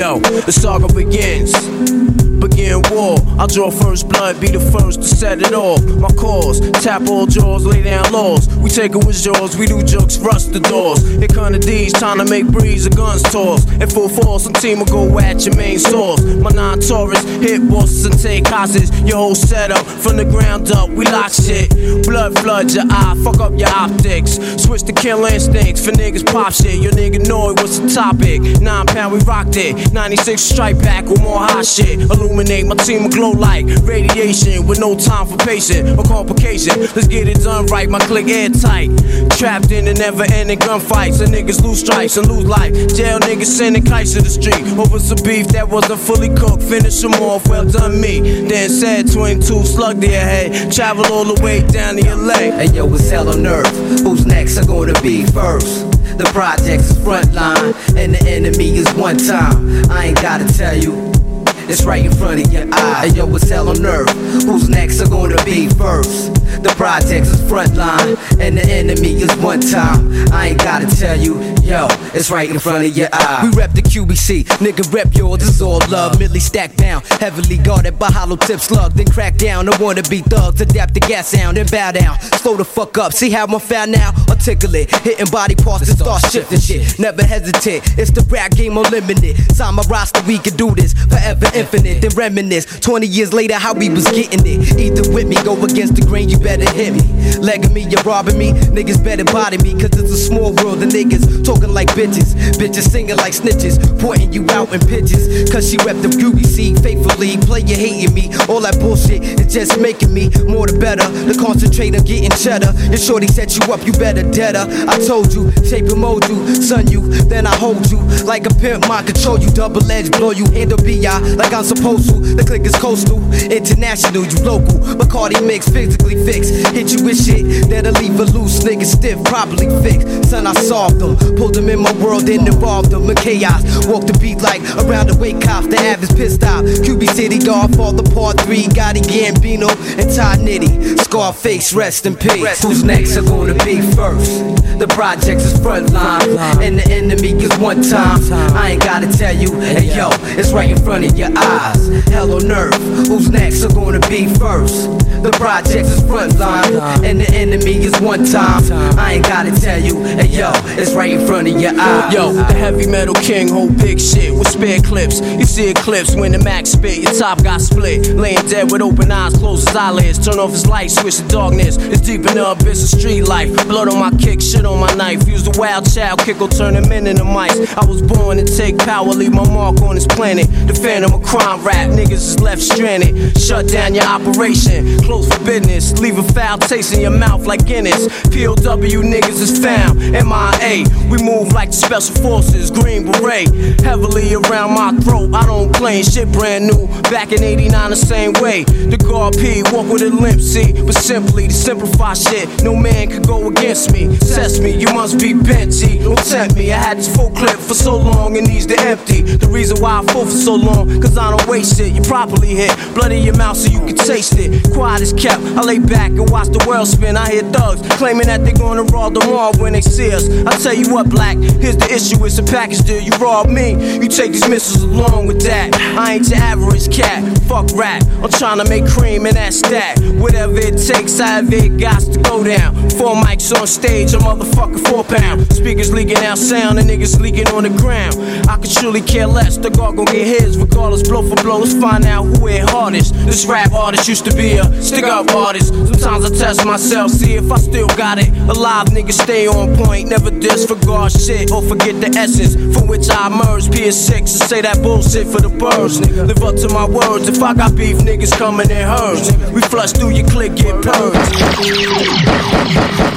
Yo, the saga begins. Begin war. I draw first blood, be the first to set it off. My cause, tap all jaws, lay down laws. We take it with jaws, we do jokes, rust the doors. Come the D's, time to make breeze, the guns toss. In full force, some team will go at your main source. My non Taurus, hit bosses and take hostage. Your whole setup from the ground up, we lock shit. Blood floods your eye, fuck up your optics. Switch to kill instincts for niggas pop shit. Your nigga know it, what's the topic? Nine pound, we rocked it. 96 strike back with more hot shit. Illuminate my team will glow like radiation with no time for patient or complication. Let's get it done right, my click airtight. Trapped in the never ending gunfights, and niggas lose stripes and lose life. Jail niggas sending kites to the street over some beef that wasn't fully cooked. Finish them off, well done me. Then said 22 slug your head. Travel all the way down to leg. Hey yo, it's hell on earth. Who's next are gonna be first? The project's front line, and the enemy is one time. I ain't gotta tell you. It's right in front of your eye. Hey, yo, what's hell on earth. Who's next are gonna be first? The projects is front line, and the enemy is one time. I ain't gotta tell you, yo, it's right in front of your eye. We rep the QBC, nigga rep yours, is all love. Millie stacked down, heavily guarded by hollow tip slug. Then crack down, I wanna be thugs, adapt the gas sound, and bow down. Slow the fuck up, see how I'm found now? Articulate, hitting body parts and start shifting shit. Never hesitate, it's the rap game unlimited. Sign my roster, we can do this forever infinite. Then reminisce, 20 years later, how we was getting it. Either with me, go against the grain, you better hit me. Legging me, you're robbing me, niggas better body me, cause it's a small world. The niggas talking like bitches, bitches singing like snitches, pointing you out in pitches. Cause she rep the QBC faithfully, play you hating me. All that bullshit is just making me more the better. The concentrate on getting cheddar. Your shorty set you up, you better dead. I told you, shape and mold you, son you, then I hold you. Like a pimp, mind control you, double edge, blow you, handle BI like I'm supposed to. The click is coastal, international, you local. Bacardi mix, physically fixed. Hit you with shit that'll leave a loose nigga stiff, properly fixed. Son, I solved them, pulled them in my world and involved them in chaos. Walk the beat like around the wake cops, the average pissed off. QB City, Godfather, Part 3, Gotti Gambino, and Todd Nitty. Scarface, rest in peace. Who's next are gonna be first? truth. The projects is front line, and the enemy is one time. I ain't gotta tell you, hey yo, it's right in front of your eyes. Hell on earth, who's next are gonna be first? The projects is front line, and the enemy is one time. I ain't gotta tell you, hey yo, it's right in front of your eyes. Yo, the heavy metal king hold big shit with spare clips. You see eclipse when the max spit, your top got split. Laying dead with open eyes, close his eyelids. Turn off his light, switch to darkness. It's deep in the abyss of street life. Blood on my kick, shit on my knife. Use the wild child, kick will turn him in into mice. I was born to take power, leave my mark on this planet. The phantom of crime rap, niggas is left stranded. Shut down your operation, close for business. Leave a foul taste in your mouth like Guinness. POW niggas is found, MIA. We move like the special forces, Green Beret. Heavily around my throat, I don't claim shit brand new. Back in 89, the same way. The guard P, walk with a limp, see. But simply to simplify shit, no man could go against me. Me, you must be bent, Don't tempt me. I had this full clip for so long, it needs to empty. The reason why I full for so long, cause I don't waste it. You properly hit, blood in your mouth so you can taste it. Quiet is kept, I lay back and watch the world spin. I hear thugs claiming that they're gonna rob the mall when they see us. I tell you what, black, here's the issue, it's a package deal. You rob me, you take these missiles along with that. I ain't your average cat, fuck rap. I'm trying to make cream in that. Whatever it takes, however it got to go down. Four mics on stage, a motherfucker four pound. Speakers leaking out sound, and niggas leaking on the ground. I could truly care less, the guard gon' get his. Regardless, blow for blow, let's find out who hit hardest. This rap artist used to be a stick up artist. Sometimes I test myself, see if I still got it. Alive niggas stay on point, never disregard shit or forget the essence from which I emerged. PS6 and say that bullshit for the birds. Nigga. Live up to my words, if I got beef, niggas coming in herds. We flush through your click, get purged.